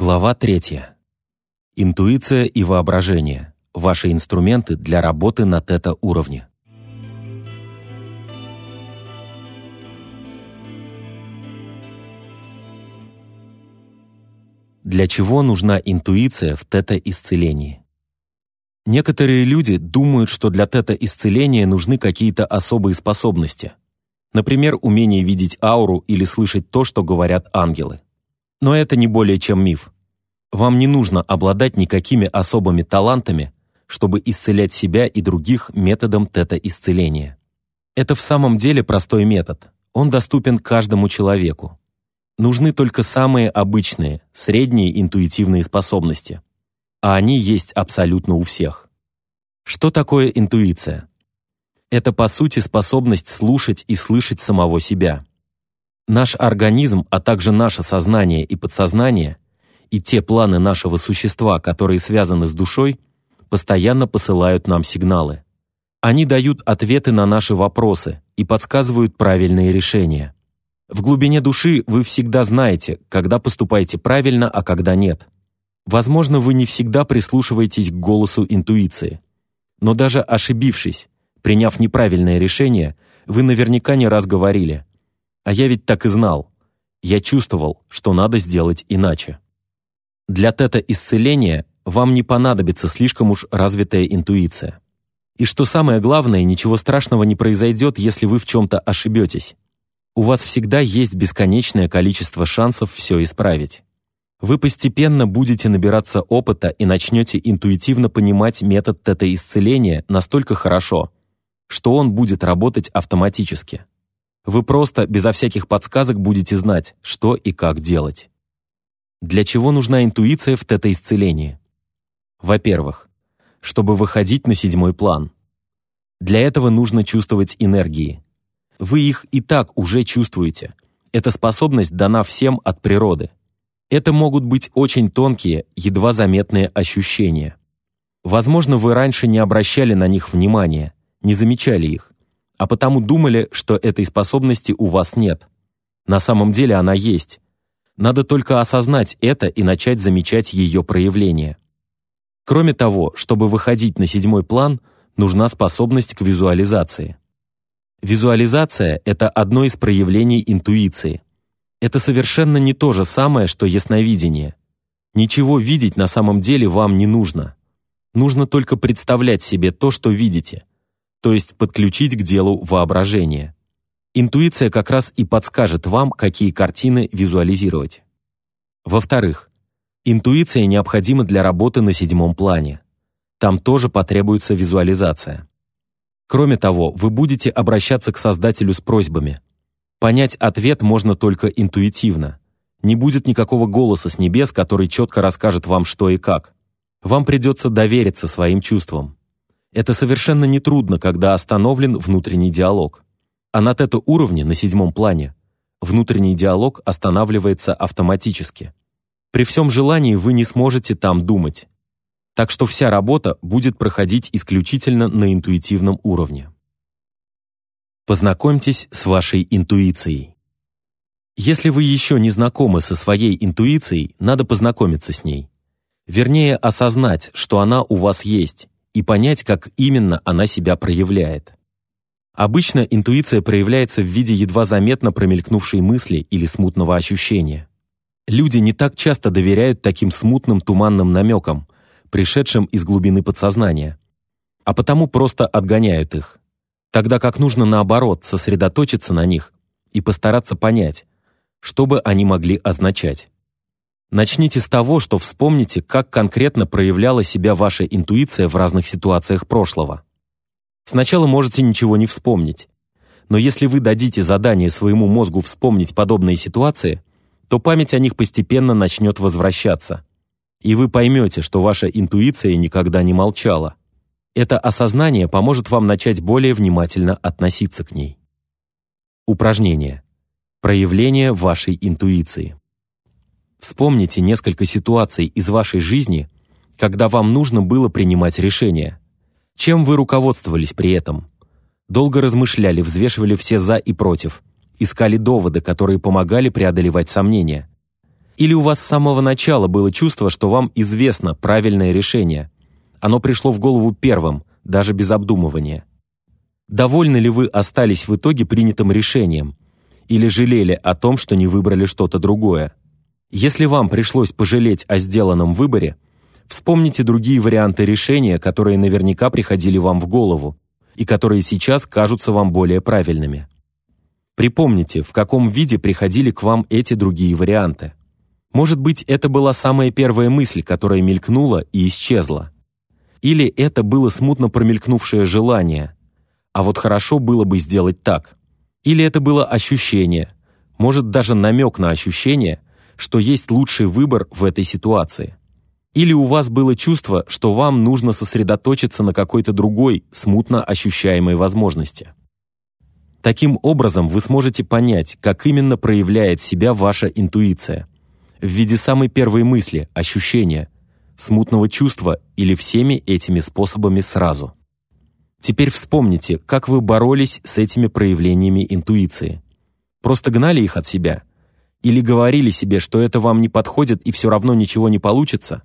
Глава 3. Интуиция и воображение. Ваши инструменты для работы на тета-уровне. Для чего нужна интуиция в тета-исцелении? Некоторые люди думают, что для тета-исцеления нужны какие-то особые способности. Например, умение видеть ауру или слышать то, что говорят ангелы. Но это не более чем миф. Вам не нужно обладать никакими особыми талантами, чтобы исцелять себя и других методом тета-исцеления. Это в самом деле простой метод. Он доступен каждому человеку. Нужны только самые обычные, средние интуитивные способности. А они есть абсолютно у всех. Что такое интуиция? Это, по сути, способность слушать и слышать самого себя. Наш организм, а также наше сознание и подсознание и те планы нашего существа, которые связаны с душой, постоянно посылают нам сигналы. Они дают ответы на наши вопросы и подсказывают правильные решения. В глубине души вы всегда знаете, когда поступаете правильно, а когда нет. Возможно, вы не всегда прислушиваетесь к голосу интуиции. Но даже ошибившись, приняв неправильное решение, вы наверняка не раз говорили а я ведь так и знал. Я чувствовал, что надо сделать иначе. Для тета-исцеления вам не понадобится слишком уж развитая интуиция. И что самое главное, ничего страшного не произойдет, если вы в чем-то ошибетесь. У вас всегда есть бесконечное количество шансов все исправить. Вы постепенно будете набираться опыта и начнете интуитивно понимать метод тета-исцеления настолько хорошо, что он будет работать автоматически. Вы просто, безо всяких подсказок, будете знать, что и как делать. Для чего нужна интуиция в тета-исцелении? Во-первых, чтобы выходить на седьмой план. Для этого нужно чувствовать энергии. Вы их и так уже чувствуете. Эта способность дана всем от природы. Это могут быть очень тонкие, едва заметные ощущения. Возможно, вы раньше не обращали на них внимания, не замечали их а потому думали, что этой способности у вас нет. На самом деле она есть. Надо только осознать это и начать замечать ее проявление. Кроме того, чтобы выходить на седьмой план, нужна способность к визуализации. Визуализация – это одно из проявлений интуиции. Это совершенно не то же самое, что ясновидение. Ничего видеть на самом деле вам не нужно. Нужно только представлять себе то, что видите – то есть подключить к делу воображение. Интуиция как раз и подскажет вам, какие картины визуализировать. Во-вторых, интуиция необходима для работы на седьмом плане. Там тоже потребуется визуализация. Кроме того, вы будете обращаться к Создателю с просьбами. Понять ответ можно только интуитивно. Не будет никакого голоса с небес, который четко расскажет вам, что и как. Вам придется довериться своим чувствам. Это совершенно нетрудно, когда остановлен внутренний диалог. А на тета-уровне, на седьмом плане, внутренний диалог останавливается автоматически. При всем желании вы не сможете там думать. Так что вся работа будет проходить исключительно на интуитивном уровне. Познакомьтесь с вашей интуицией. Если вы еще не знакомы со своей интуицией, надо познакомиться с ней. Вернее, осознать, что она у вас есть, и понять, как именно она себя проявляет. Обычно интуиция проявляется в виде едва заметно промелькнувшей мысли или смутного ощущения. Люди не так часто доверяют таким смутным туманным намекам, пришедшим из глубины подсознания, а потому просто отгоняют их, тогда как нужно наоборот сосредоточиться на них и постараться понять, что бы они могли означать. Начните с того, что вспомните, как конкретно проявляла себя ваша интуиция в разных ситуациях прошлого. Сначала можете ничего не вспомнить. Но если вы дадите задание своему мозгу вспомнить подобные ситуации, то память о них постепенно начнет возвращаться. И вы поймете, что ваша интуиция никогда не молчала. Это осознание поможет вам начать более внимательно относиться к ней. Упражнение. Проявление вашей интуиции. Вспомните несколько ситуаций из вашей жизни, когда вам нужно было принимать решения. Чем вы руководствовались при этом? Долго размышляли, взвешивали все «за» и «против», искали доводы, которые помогали преодолевать сомнения. Или у вас с самого начала было чувство, что вам известно правильное решение. Оно пришло в голову первым, даже без обдумывания. Довольны ли вы остались в итоге принятым решением? Или жалели о том, что не выбрали что-то другое? Если вам пришлось пожалеть о сделанном выборе, вспомните другие варианты решения, которые наверняка приходили вам в голову и которые сейчас кажутся вам более правильными. Припомните, в каком виде приходили к вам эти другие варианты. Может быть, это была самая первая мысль, которая мелькнула и исчезла. Или это было смутно промелькнувшее желание. А вот хорошо было бы сделать так. Или это было ощущение, может даже намек на ощущение, что есть лучший выбор в этой ситуации. Или у вас было чувство, что вам нужно сосредоточиться на какой-то другой, смутно ощущаемой возможности. Таким образом, вы сможете понять, как именно проявляет себя ваша интуиция – в виде самой первой мысли, ощущения, смутного чувства или всеми этими способами сразу. Теперь вспомните, как вы боролись с этими проявлениями интуиции. Просто гнали их от себя? Или говорили себе, что это вам не подходит и все равно ничего не получится?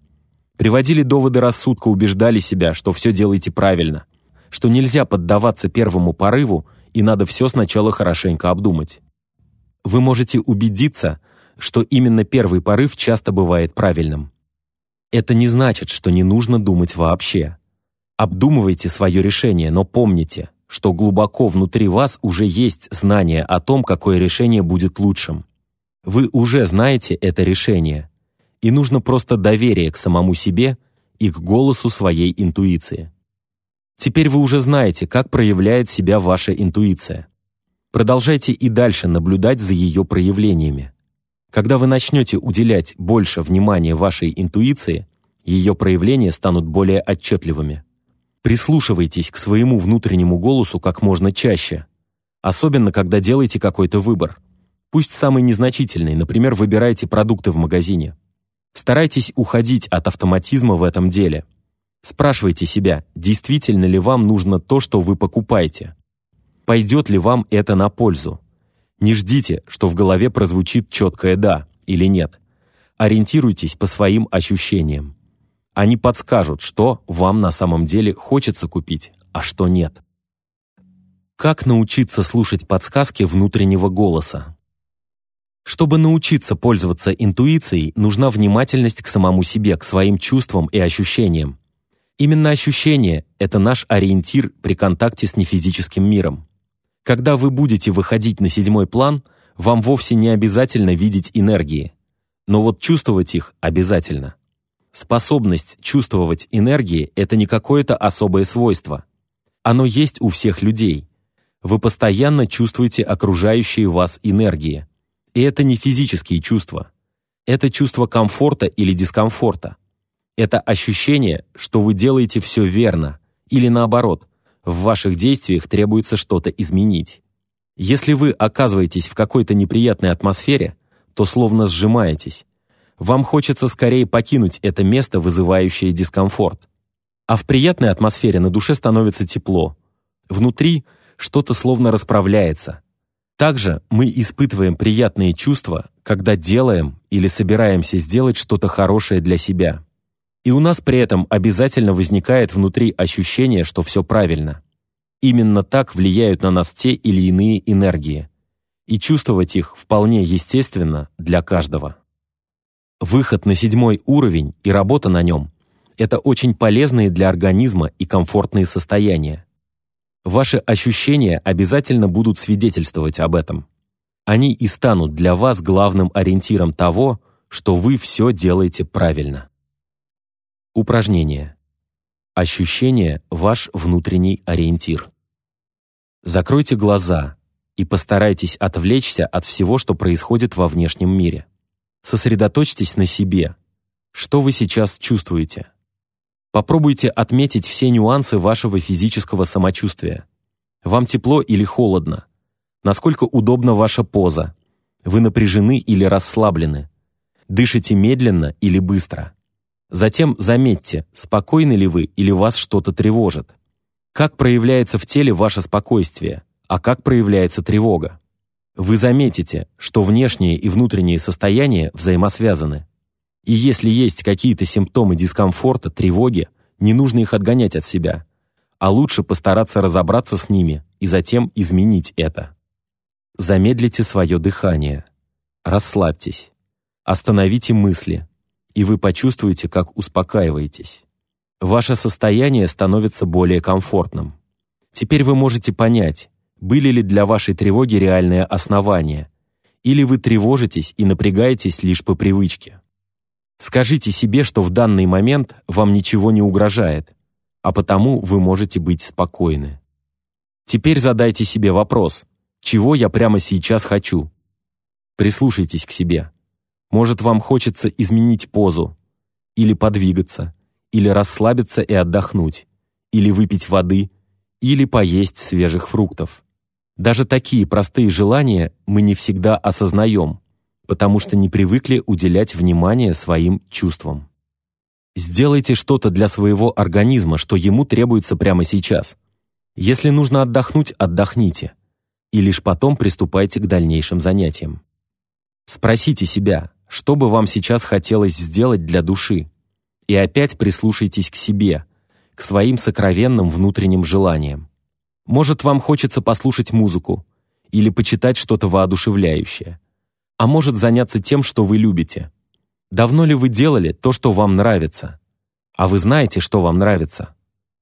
Приводили доводы рассудка, убеждали себя, что все делаете правильно, что нельзя поддаваться первому порыву и надо все сначала хорошенько обдумать. Вы можете убедиться, что именно первый порыв часто бывает правильным. Это не значит, что не нужно думать вообще. Обдумывайте свое решение, но помните, что глубоко внутри вас уже есть знание о том, какое решение будет лучшим. Вы уже знаете это решение, и нужно просто доверие к самому себе и к голосу своей интуиции. Теперь вы уже знаете, как проявляет себя ваша интуиция. Продолжайте и дальше наблюдать за ее проявлениями. Когда вы начнете уделять больше внимания вашей интуиции, ее проявления станут более отчетливыми. Прислушивайтесь к своему внутреннему голосу как можно чаще, особенно когда делаете какой-то выбор. Пусть самый незначительный, например, выбираете продукты в магазине. Старайтесь уходить от автоматизма в этом деле. Спрашивайте себя, действительно ли вам нужно то, что вы покупаете. Пойдет ли вам это на пользу? Не ждите, что в голове прозвучит четкое «да» или «нет». Ориентируйтесь по своим ощущениям. Они подскажут, что вам на самом деле хочется купить, а что нет. Как научиться слушать подсказки внутреннего голоса? Чтобы научиться пользоваться интуицией, нужна внимательность к самому себе, к своим чувствам и ощущениям. Именно ощущение – это наш ориентир при контакте с нефизическим миром. Когда вы будете выходить на седьмой план, вам вовсе не обязательно видеть энергии, но вот чувствовать их обязательно. Способность чувствовать энергии – это не какое-то особое свойство. Оно есть у всех людей. Вы постоянно чувствуете окружающие вас энергии. И это не физические чувства. Это чувство комфорта или дискомфорта. Это ощущение, что вы делаете все верно, или наоборот – в ваших действиях требуется что-то изменить. Если вы оказываетесь в какой-то неприятной атмосфере, то словно сжимаетесь. Вам хочется скорее покинуть это место, вызывающее дискомфорт. А в приятной атмосфере на душе становится тепло. Внутри что-то словно расправляется. Также мы испытываем приятные чувства, когда делаем или собираемся сделать что-то хорошее для себя. И у нас при этом обязательно возникает внутри ощущение, что все правильно. Именно так влияют на нас те или иные энергии. И чувствовать их вполне естественно для каждого. Выход на седьмой уровень и работа на нем – это очень полезные для организма и комфортные состояния. Ваши ощущения обязательно будут свидетельствовать об этом. Они и станут для вас главным ориентиром того, что вы все делаете правильно. Упражнение. Ощущение – ваш внутренний ориентир. Закройте глаза и постарайтесь отвлечься от всего, что происходит во внешнем мире. Сосредоточьтесь на себе. Что вы сейчас чувствуете? Попробуйте отметить все нюансы вашего физического самочувствия. Вам тепло или холодно? Насколько удобна ваша поза? Вы напряжены или расслаблены? Дышите медленно или быстро? Затем заметьте, спокойны ли вы или вас что-то тревожит. Как проявляется в теле ваше спокойствие, а как проявляется тревога? Вы заметите, что внешние и внутренние состояния взаимосвязаны. И если есть какие-то симптомы дискомфорта, тревоги, не нужно их отгонять от себя, а лучше постараться разобраться с ними и затем изменить это. Замедлите свое дыхание. Расслабьтесь. Остановите мысли, и вы почувствуете, как успокаиваетесь. Ваше состояние становится более комфортным. Теперь вы можете понять, были ли для вашей тревоги реальные основания, или вы тревожитесь и напрягаетесь лишь по привычке. Скажите себе, что в данный момент вам ничего не угрожает, а потому вы можете быть спокойны. Теперь задайте себе вопрос, чего я прямо сейчас хочу? Прислушайтесь к себе. Может, вам хочется изменить позу, или подвигаться, или расслабиться и отдохнуть, или выпить воды, или поесть свежих фруктов. Даже такие простые желания мы не всегда осознаем, потому что не привыкли уделять внимание своим чувствам. Сделайте что-то для своего организма, что ему требуется прямо сейчас. Если нужно отдохнуть, отдохните. И лишь потом приступайте к дальнейшим занятиям. Спросите себя, что бы вам сейчас хотелось сделать для души? И опять прислушайтесь к себе, к своим сокровенным внутренним желаниям. Может, вам хочется послушать музыку или почитать что-то воодушевляющее а может заняться тем, что вы любите. Давно ли вы делали то, что вам нравится? А вы знаете, что вам нравится?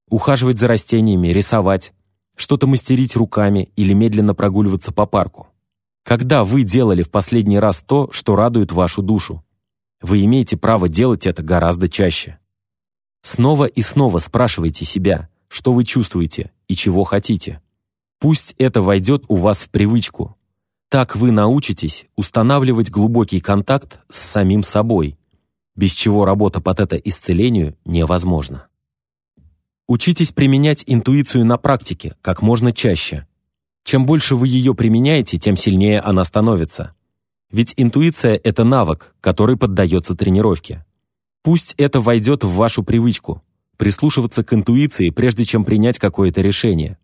Ухаживать за растениями, рисовать, что-то мастерить руками или медленно прогуливаться по парку. Когда вы делали в последний раз то, что радует вашу душу? Вы имеете право делать это гораздо чаще. Снова и снова спрашивайте себя, что вы чувствуете и чего хотите. Пусть это войдет у вас в привычку, так вы научитесь устанавливать глубокий контакт с самим собой, без чего работа по тета-исцелению невозможна. Учитесь применять интуицию на практике как можно чаще. Чем больше вы ее применяете, тем сильнее она становится. Ведь интуиция – это навык, который поддается тренировке. Пусть это войдет в вашу привычку – прислушиваться к интуиции, прежде чем принять какое-то решение.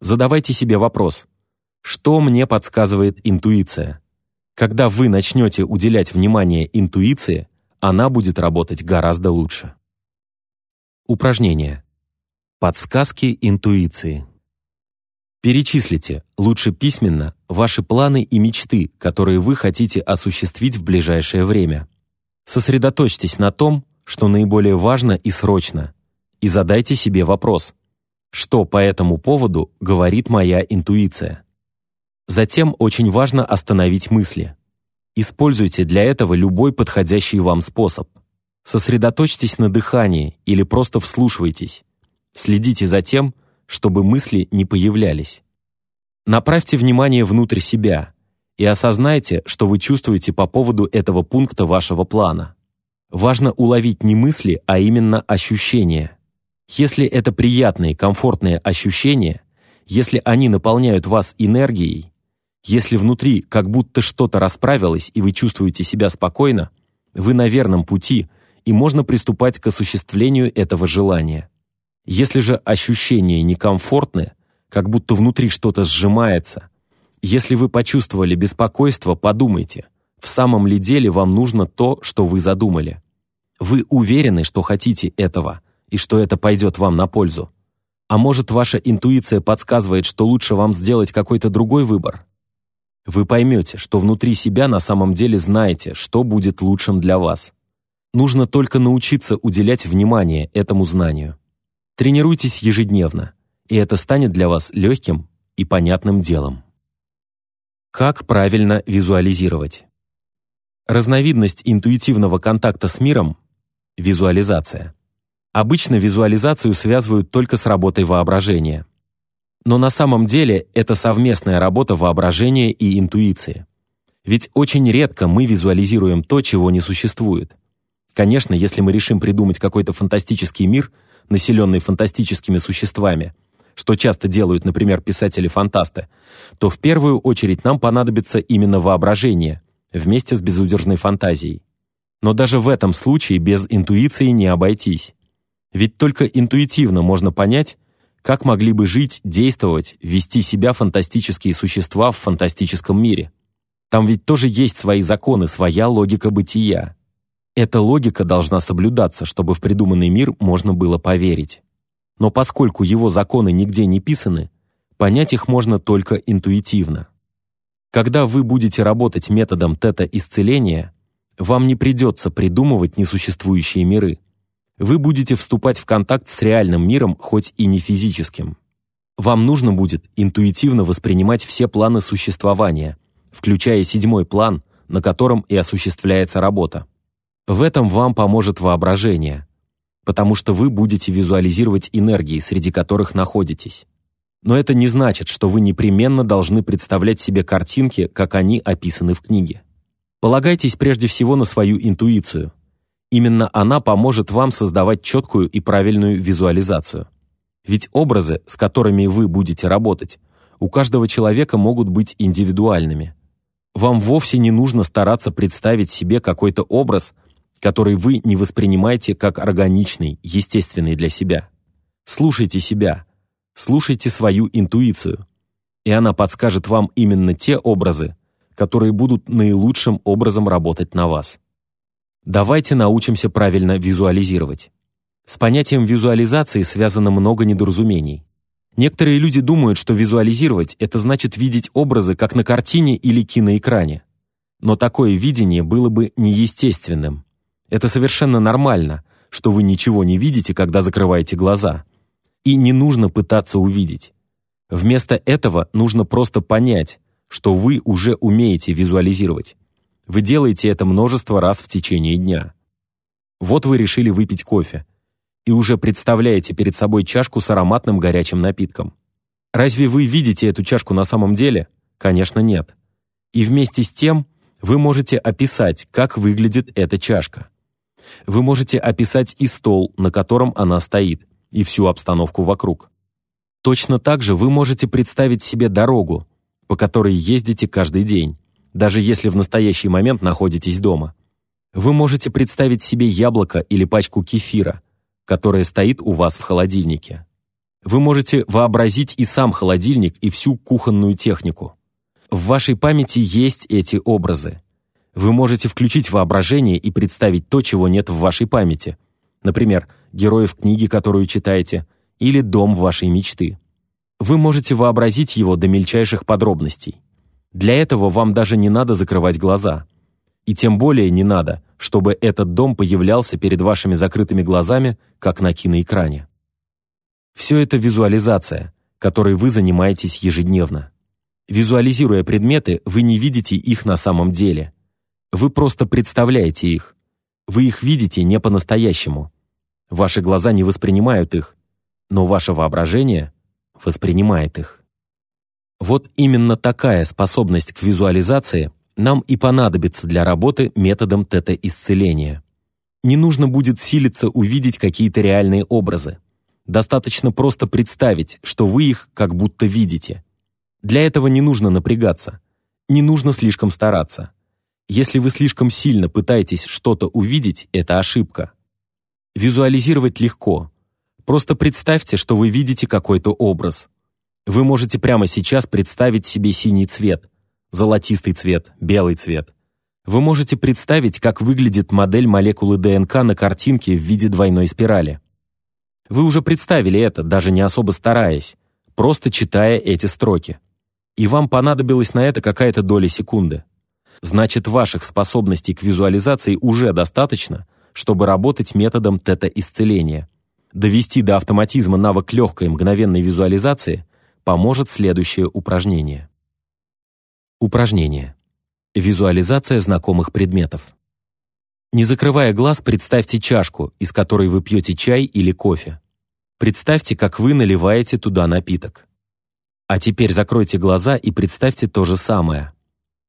Задавайте себе вопрос – что мне подсказывает интуиция? Когда вы начнете уделять внимание интуиции, она будет работать гораздо лучше. Упражнение. Подсказки интуиции. Перечислите, лучше письменно, ваши планы и мечты, которые вы хотите осуществить в ближайшее время. Сосредоточьтесь на том, что наиболее важно и срочно, и задайте себе вопрос, что по этому поводу говорит моя интуиция. Затем очень важно остановить мысли. Используйте для этого любой подходящий вам способ. Сосредоточьтесь на дыхании или просто вслушивайтесь. Следите за тем, чтобы мысли не появлялись. Направьте внимание внутрь себя и осознайте, что вы чувствуете по поводу этого пункта вашего плана. Важно уловить не мысли, а именно ощущения. Если это приятные, комфортные ощущения, если они наполняют вас энергией, если внутри как будто что-то расправилось и вы чувствуете себя спокойно, вы на верном пути, и можно приступать к осуществлению этого желания. Если же ощущения некомфортны, как будто внутри что-то сжимается, если вы почувствовали беспокойство, подумайте, в самом ли деле вам нужно то, что вы задумали. Вы уверены, что хотите этого, и что это пойдет вам на пользу? А может, ваша интуиция подсказывает, что лучше вам сделать какой-то другой выбор? Вы поймете, что внутри себя на самом деле знаете, что будет лучшим для вас. Нужно только научиться уделять внимание этому знанию. Тренируйтесь ежедневно, и это станет для вас легким и понятным делом. Как правильно визуализировать? Разновидность интуитивного контакта с миром – визуализация. Обычно визуализацию связывают только с работой воображения. Но на самом деле это совместная работа воображения и интуиции. Ведь очень редко мы визуализируем то, чего не существует. Конечно, если мы решим придумать какой-то фантастический мир, населенный фантастическими существами, что часто делают, например, писатели-фантасты, то в первую очередь нам понадобится именно воображение, вместе с безудержной фантазией. Но даже в этом случае без интуиции не обойтись. Ведь только интуитивно можно понять, как могли бы жить, действовать, вести себя фантастические существа в фантастическом мире. Там ведь тоже есть свои законы, своя логика бытия. Эта логика должна соблюдаться, чтобы в придуманный мир можно было поверить. Но поскольку его законы нигде не писаны, понять их можно только интуитивно. Когда вы будете работать методом тета-исцеления, вам не придется придумывать несуществующие миры. Вы будете вступать в контакт с реальным миром, хоть и не физическим. Вам нужно будет интуитивно воспринимать все планы существования, включая седьмой план, на котором и осуществляется работа. В этом вам поможет воображение, потому что вы будете визуализировать энергии, среди которых находитесь. Но это не значит, что вы непременно должны представлять себе картинки, как они описаны в книге. Полагайтесь прежде всего на свою интуицию. Именно она поможет вам создавать четкую и правильную визуализацию. Ведь образы, с которыми вы будете работать, у каждого человека могут быть индивидуальными. Вам вовсе не нужно стараться представить себе какой-то образ, который вы не воспринимаете как органичный, естественный для себя. Слушайте себя, слушайте свою интуицию, и она подскажет вам именно те образы, которые будут наилучшим образом работать на вас. Давайте научимся правильно визуализировать. С понятием визуализации связано много недоразумений. Некоторые люди думают, что визуализировать – это значит видеть образы, как на картине или киноэкране. Но такое видение было бы неестественным. Это совершенно нормально, что вы ничего не видите, когда закрываете глаза. И не нужно пытаться увидеть. Вместо этого нужно просто понять, что вы уже умеете визуализировать. Вы делаете это множество раз в течение дня. Вот вы решили выпить кофе и уже представляете перед собой чашку с ароматным горячим напитком. Разве вы видите эту чашку на самом деле? Конечно, нет. И вместе с тем вы можете описать, как выглядит эта чашка. Вы можете описать и стол, на котором она стоит, и всю обстановку вокруг. Точно так же вы можете представить себе дорогу, по которой ездите каждый день, даже если в настоящий момент находитесь дома. Вы можете представить себе яблоко или пачку кефира, которая стоит у вас в холодильнике. Вы можете вообразить и сам холодильник, и всю кухонную технику. В вашей памяти есть эти образы. Вы можете включить воображение и представить то, чего нет в вашей памяти. Например, героев книги, которую читаете, или дом вашей мечты. Вы можете вообразить его до мельчайших подробностей. Для этого вам даже не надо закрывать глаза. И тем более не надо, чтобы этот дом появлялся перед вашими закрытыми глазами, как на киноэкране. Все это визуализация, которой вы занимаетесь ежедневно. Визуализируя предметы, вы не видите их на самом деле. Вы просто представляете их. Вы их видите не по-настоящему. Ваши глаза не воспринимают их, но ваше воображение воспринимает их. Вот именно такая способность к визуализации нам и понадобится для работы методом тета-исцеления. Не нужно будет силиться увидеть какие-то реальные образы. Достаточно просто представить, что вы их как будто видите. Для этого не нужно напрягаться, не нужно слишком стараться. Если вы слишком сильно пытаетесь что-то увидеть, это ошибка. Визуализировать легко, Просто представьте, что вы видите какой-то образ. Вы можете прямо сейчас представить себе синий цвет, золотистый цвет, белый цвет. Вы можете представить, как выглядит модель молекулы ДНК на картинке в виде двойной спирали. Вы уже представили это, даже не особо стараясь, просто читая эти строки. И вам понадобилась на это какая-то доля секунды. Значит, ваших способностей к визуализации уже достаточно, чтобы работать методом тета-исцеления. Довести до автоматизма навык легкой мгновенной визуализации поможет следующее упражнение. Упражнение. Визуализация знакомых предметов. Не закрывая глаз, представьте чашку, из которой вы пьете чай или кофе. Представьте, как вы наливаете туда напиток. А теперь закройте глаза и представьте то же самое.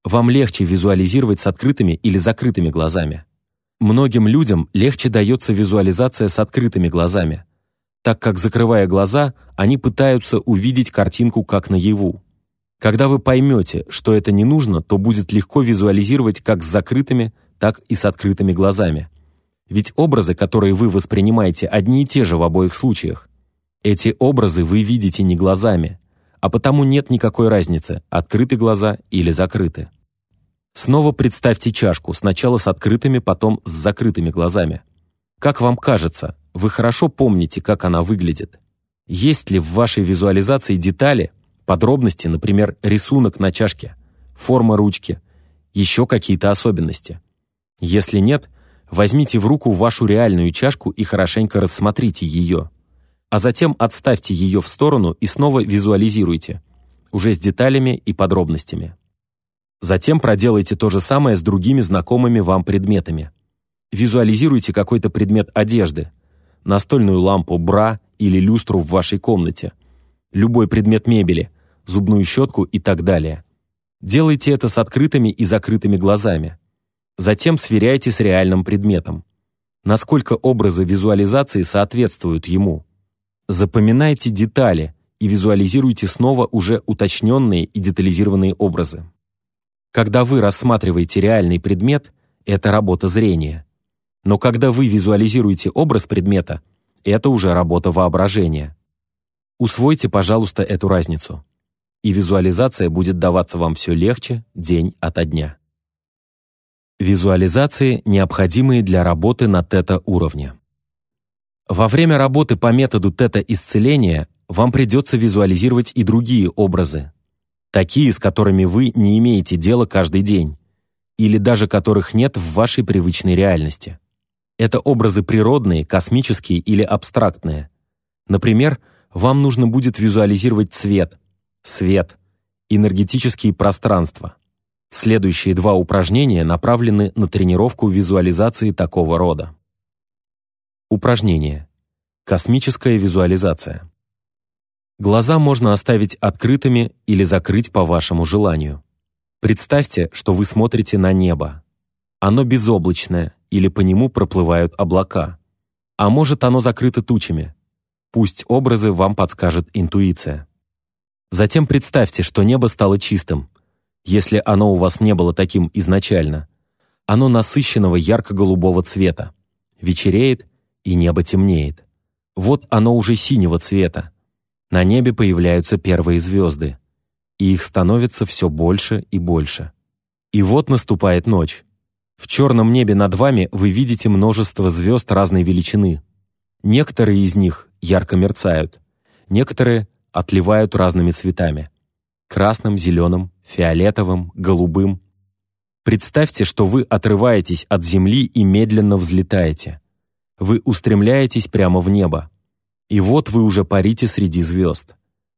Вам легче визуализировать с открытыми или закрытыми глазами. Многим людям легче дается визуализация с открытыми глазами, так как, закрывая глаза, они пытаются увидеть картинку как наяву. Когда вы поймете, что это не нужно, то будет легко визуализировать как с закрытыми, так и с открытыми глазами. Ведь образы, которые вы воспринимаете, одни и те же в обоих случаях. Эти образы вы видите не глазами, а потому нет никакой разницы, открыты глаза или закрыты. Снова представьте чашку, сначала с открытыми, потом с закрытыми глазами. Как вам кажется, вы хорошо помните, как она выглядит? Есть ли в вашей визуализации детали, подробности, например, рисунок на чашке, форма ручки, еще какие-то особенности? Если нет, возьмите в руку вашу реальную чашку и хорошенько рассмотрите ее. А затем отставьте ее в сторону и снова визуализируйте, уже с деталями и подробностями. Затем проделайте то же самое с другими знакомыми вам предметами. Визуализируйте какой-то предмет одежды, настольную лампу, бра или люстру в вашей комнате, любой предмет мебели, зубную щетку и так далее. Делайте это с открытыми и закрытыми глазами. Затем сверяйте с реальным предметом. Насколько образы визуализации соответствуют ему. Запоминайте детали и визуализируйте снова уже уточненные и детализированные образы. Когда вы рассматриваете реальный предмет, это работа зрения. Но когда вы визуализируете образ предмета, это уже работа воображения. Усвойте, пожалуйста, эту разницу. И визуализация будет даваться вам все легче день ото дня. Визуализации, необходимые для работы на тета-уровне. Во время работы по методу тета-исцеления вам придется визуализировать и другие образы, такие, с которыми вы не имеете дела каждый день, или даже которых нет в вашей привычной реальности. Это образы природные, космические или абстрактные. Например, вам нужно будет визуализировать цвет, свет, энергетические пространства. Следующие два упражнения направлены на тренировку визуализации такого рода. Упражнение. Космическая визуализация. Глаза можно оставить открытыми или закрыть по вашему желанию. Представьте, что вы смотрите на небо. Оно безоблачное или по нему проплывают облака. А может, оно закрыто тучами. Пусть образы вам подскажет интуиция. Затем представьте, что небо стало чистым, если оно у вас не было таким изначально. Оно насыщенного ярко-голубого цвета. Вечереет, и небо темнеет. Вот оно уже синего цвета, на небе появляются первые звезды, и их становится все больше и больше. И вот наступает ночь. В черном небе над вами вы видите множество звезд разной величины. Некоторые из них ярко мерцают, некоторые отливают разными цветами. Красным, зеленым, фиолетовым, голубым. Представьте, что вы отрываетесь от земли и медленно взлетаете. Вы устремляетесь прямо в небо. И вот вы уже парите среди звезд.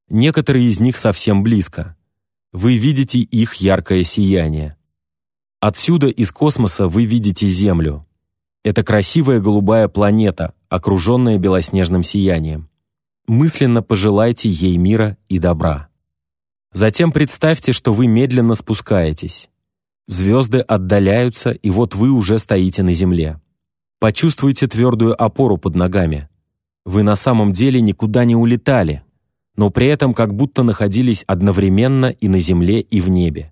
Некоторые из них совсем близко. Вы видите их яркое сияние. Отсюда из космоса вы видите Землю. Это красивая голубая планета, окруженная белоснежным сиянием. Мысленно пожелайте ей мира и добра. Затем представьте, что вы медленно спускаетесь. Звезды отдаляются, и вот вы уже стоите на земле. Почувствуйте твердую опору под ногами. Вы на самом деле никуда не улетали, но при этом как будто находились одновременно и на земле, и в небе.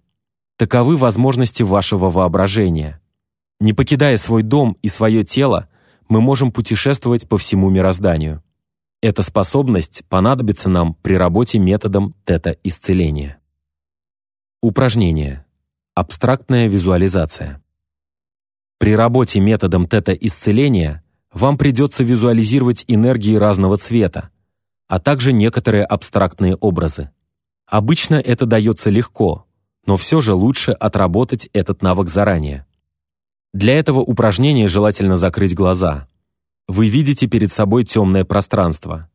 Таковы возможности вашего воображения. Не покидая свой дом и свое тело, мы можем путешествовать по всему мирозданию. Эта способность понадобится нам при работе методом тета-исцеления. Упражнение. Абстрактная визуализация. При работе методом тета-исцеления вам придется визуализировать энергии разного цвета, а также некоторые абстрактные образы. Обычно это дается легко, но все же лучше отработать этот навык заранее. Для этого упражнения желательно закрыть глаза. Вы видите перед собой темное пространство.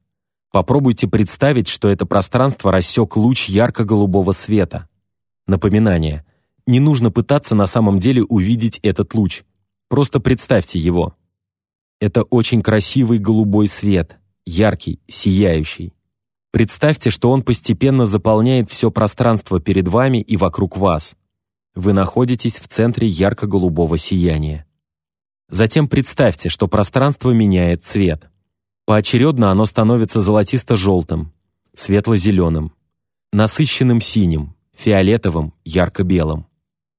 Попробуйте представить, что это пространство рассек луч ярко-голубого света. Напоминание. Не нужно пытаться на самом деле увидеть этот луч. Просто представьте его. Это очень красивый голубой свет, яркий, сияющий. Представьте, что он постепенно заполняет все пространство перед вами и вокруг вас. Вы находитесь в центре ярко-голубого сияния. Затем представьте, что пространство меняет цвет. Поочередно оно становится золотисто-желтым, светло-зеленым, насыщенным синим, фиолетовым, ярко-белым.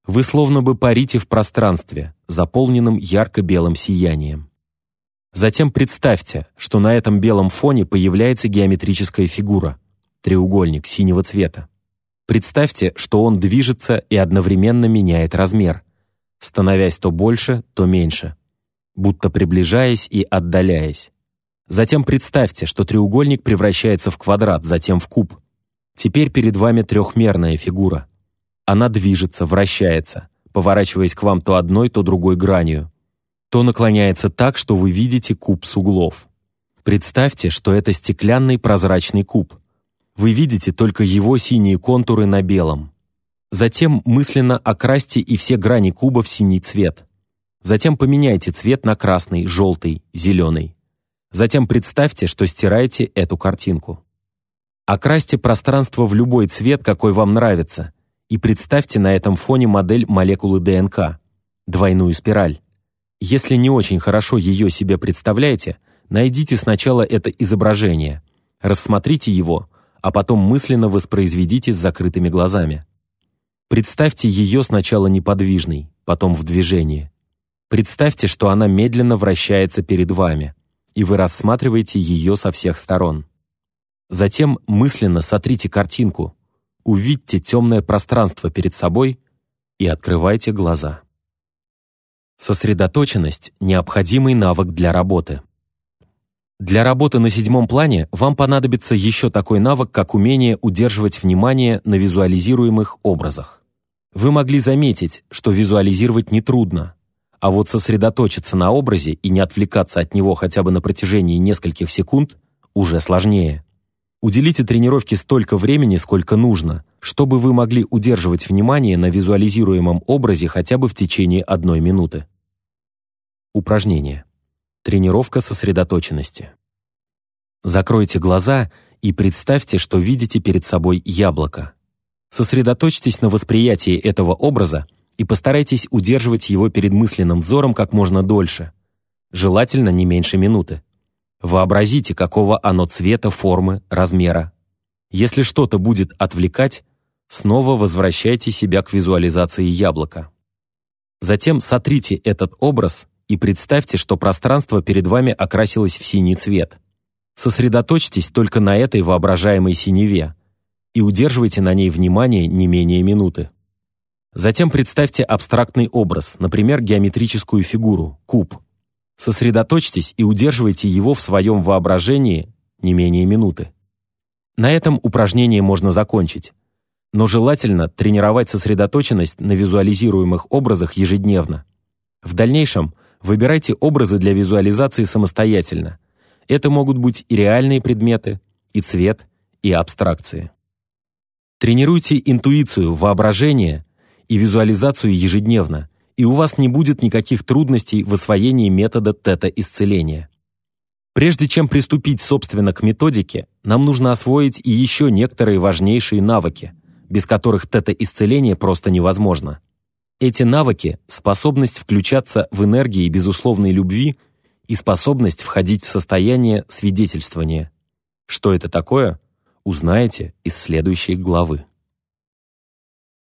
Вы словно бы парите в пространстве, заполненном ярко-белым сиянием. Затем представьте, что на этом белом фоне появляется геометрическая фигура – треугольник синего цвета. Представьте, что он движется и одновременно меняет размер, становясь то больше, то меньше, будто приближаясь и отдаляясь. Затем представьте, что треугольник превращается в квадрат, затем в куб. Теперь перед вами трехмерная фигура. Она движется, вращается, поворачиваясь к вам то одной, то другой гранью. То наклоняется так, что вы видите куб с углов. Представьте, что это стеклянный прозрачный куб – вы видите только его синие контуры на белом. Затем мысленно окрасьте и все грани куба в синий цвет. Затем поменяйте цвет на красный, желтый, зеленый. Затем представьте, что стираете эту картинку. Окрасьте пространство в любой цвет, какой вам нравится, и представьте на этом фоне модель молекулы ДНК, двойную спираль. Если не очень хорошо ее себе представляете, найдите сначала это изображение, рассмотрите его, а потом мысленно воспроизведите с закрытыми глазами. Представьте ее сначала неподвижной, потом в движении. Представьте, что она медленно вращается перед вами, и вы рассматриваете ее со всех сторон. Затем мысленно сотрите картинку, увидьте темное пространство перед собой и открывайте глаза. Сосредоточенность – необходимый навык для работы. Для работы на седьмом плане вам понадобится еще такой навык, как умение удерживать внимание на визуализируемых образах. Вы могли заметить, что визуализировать нетрудно, а вот сосредоточиться на образе и не отвлекаться от него хотя бы на протяжении нескольких секунд уже сложнее. Уделите тренировке столько времени, сколько нужно, чтобы вы могли удерживать внимание на визуализируемом образе хотя бы в течение одной минуты. Упражнение. Тренировка сосредоточенности. Закройте глаза и представьте, что видите перед собой яблоко. Сосредоточьтесь на восприятии этого образа и постарайтесь удерживать его перед мысленным взором как можно дольше, желательно не меньше минуты. Вообразите, какого оно цвета, формы, размера. Если что-то будет отвлекать, снова возвращайте себя к визуализации яблока. Затем сотрите этот образ и представьте, что пространство перед вами окрасилось в синий цвет. Сосредоточьтесь только на этой воображаемой синеве и удерживайте на ней внимание не менее минуты. Затем представьте абстрактный образ, например, геометрическую фигуру, куб. Сосредоточьтесь и удерживайте его в своем воображении не менее минуты. На этом упражнение можно закончить, но желательно тренировать сосредоточенность на визуализируемых образах ежедневно. В дальнейшем – Выбирайте образы для визуализации самостоятельно. Это могут быть и реальные предметы, и цвет, и абстракции. Тренируйте интуицию, воображение и визуализацию ежедневно, и у вас не будет никаких трудностей в освоении метода тета-исцеления. Прежде чем приступить, собственно, к методике, нам нужно освоить и еще некоторые важнейшие навыки, без которых тета-исцеление просто невозможно. Эти навыки – способность включаться в энергии безусловной любви и способность входить в состояние свидетельствования. Что это такое, узнаете из следующей главы.